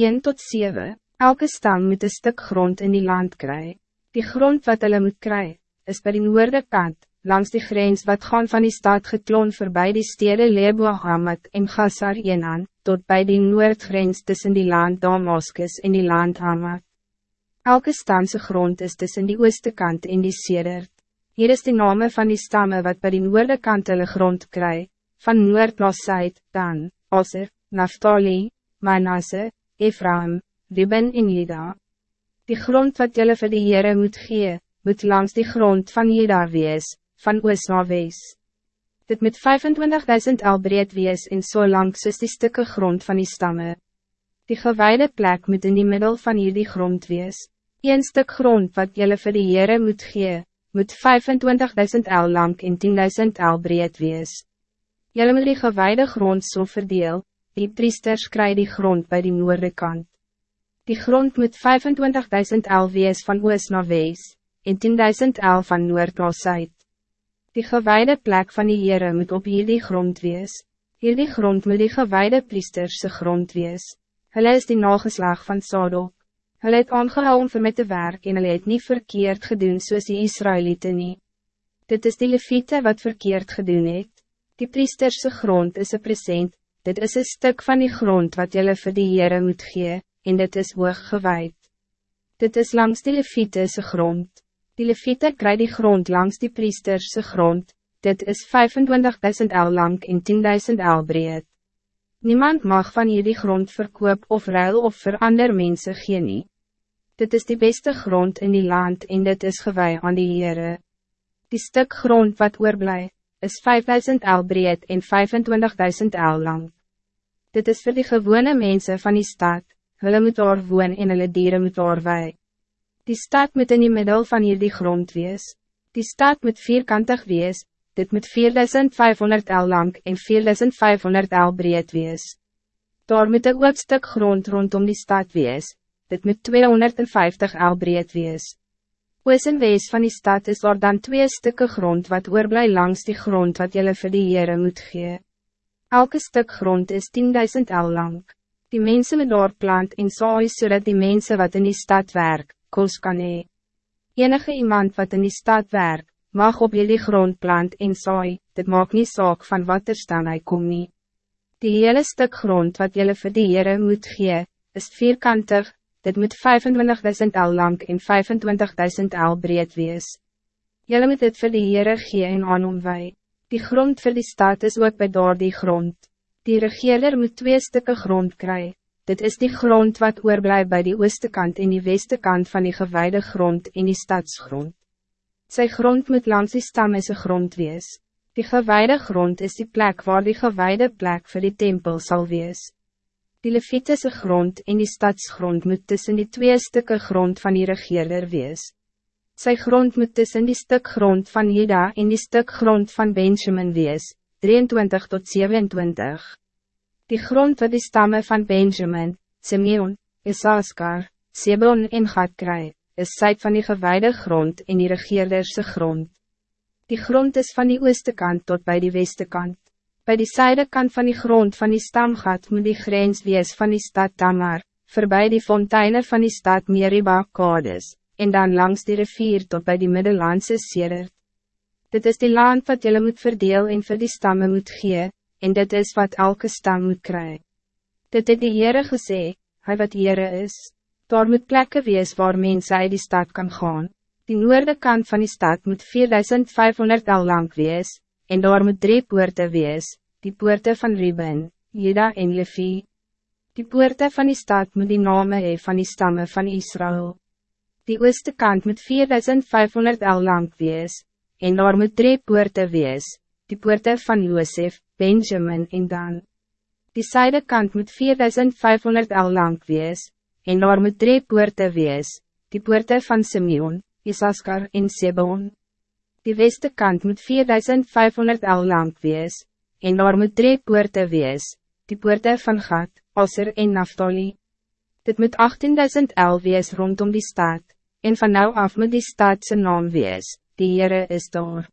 1 tot 7. Elke stam moet een stuk grond in die land krijgen. Die grond wat hulle moet krijgen, is bij die noorde kant, langs die grens wat gaan van die stad gekloon voorbij die stede Lebo Hamad en Gassar Enan, tot bij die noordgrens tussen die land Damascus en die land Hamad. Elke stamse grond is tussen die ooste kant en die sedert. Hier is de name van die stammen wat bij die noorde kant hulle grond krijgen, van noord na zuid, dan, Aser, Naftali, Manasse, Ephraim, Ruben en Juda. Die grond wat jullie vir die Heere moet gee, moet langs die grond van Juda wees, van oos na wees. Dit moet 25.000 al breed wees en so lang soos die stukke grond van die stammen. Die gewijde plek moet in die middel van hierdie grond wees. Een stuk grond wat jullie vir die Heere moet gee, moet 25.000 el lang en 10.000 el breed wees. Jullie moet die gewijde grond so verdeel, die priesters kry die grond bij die noorde kant. Die grond moet 25.000 el wees van oos na wees, en 10.000 el van noord na zuid. Die gewijde plek van die Heere moet op hierdie grond wees. Hierdie grond moet die gewijde priesterse grond wees. Hulle is die nageslag van Sadok. Hulle het aangehou om vir my te werk en hulle het nie verkeerd gedoen soos die Israëlieten nie. Dit is die leviete wat verkeerd gedoen het. Die priesterse grond is een present, dit is een stuk van die grond wat jullie voor die Heere moet gee, en dit is hoog gewijd. Dit is langs die levietese grond. Die leviete kry die grond langs die priesterse grond, dit is 25.000 el lang en 10.000 el breed. Niemand mag van hierdie grond verkoop of ruil of vir ander mense gee nie. Dit is die beste grond in die land en dit is gewij aan die Heere. Die stuk grond wat oorblij, is 5000 el breed en 25.000 el lang. Dit is voor die gewone mensen van die stad, hulle moet daar woon en hulle dieren moet daar wei. Die stad moet in die middel van hier die grond wees. Die stad moet vierkantig wees, dit moet 4500 el lang en 4500 el breed wees. Daar moet een stuk grond rondom die stad wees, dit moet 250 el breed wees. Oos en wees van die stad is daar dan twee stukken grond wat oorblij langs die grond wat jullie vir die Heere moet gee. Elke stuk grond is 10.000 el lang. Die mensen met daar plant en saai zodat die mensen wat in die stad werk, kos kan hee. Enige iemand wat in die stad werk, mag op jullie grond plant en saai, dit maakt niet saak van wat er staan hy kom nie. Die hele stuk grond wat jullie vir die Heere moet gee, is vierkantig, dit moet 25.000 el lang en 25.000 el breed wees. Jelle moet dit vir die Heere gee en aan omwee. Die grond voor die stad is ook bij daar die grond. Die regeerder moet twee stukken grond krijgen. Dit is die grond wat oorblijf bij die ooste kant en die weste kant van die gewijde grond en die stadsgrond. Sy grond moet langs die stam is grond wees. Die gewijde grond is die plek waar die gewijde plek voor die tempel zal wees. Die Levitese grond en die stadsgrond moet tussen die twee stukken grond van die regeerder wees. Sy grond moet tussen die stuk grond van Juda en die stuk grond van Benjamin wees, 23 tot 27. Die grond wat die stammen van Benjamin, Simeon, Isaskar, Sebon en Gad kry, is syd van die gewijde grond en die regeerderse grond. Die grond is van die ooste kant tot bij die weste kant. Bij die zijdekant van die grond van die stamgat moet die grens wees van die stad Tamar, voorbij die fonteinen van die stad Meriba Kades, en dan langs die rivier tot bij die Middellandse Sedert. Dit is die land wat jullie moet verdeel en vir die stammen moet gee, en dit is wat elke stam moet krijgen. Dit het die Heere gesê, hy wat Heere is, daar moet plekken wees waar mense uit die stad kan gaan. Die noorde kant van die stad moet 4500 al lang wees, en daar moet drie poorte wees, die poorte van Ruben, Juda en Levi. Die poorte van die stad moet die name hee van die stammen van Israël. Die ooste kant moet 4500 el lang wees, en daar moet drie poorte wees, die poorte van Josef, Benjamin en Dan. Die zijde kant moet 4500 el lang wees, en daar moet drie poorte wees, die poorte van Simeon, Isaskar en Sebon. Die weste kant moet 4500 el lang wees, en daar moet drie poorte wees, die poorte van Gad, Aser en Naftali. Dit moet 18.000 el wees rondom die stad, en van nou af moet die stad zijn naam wees, die Heere is daar.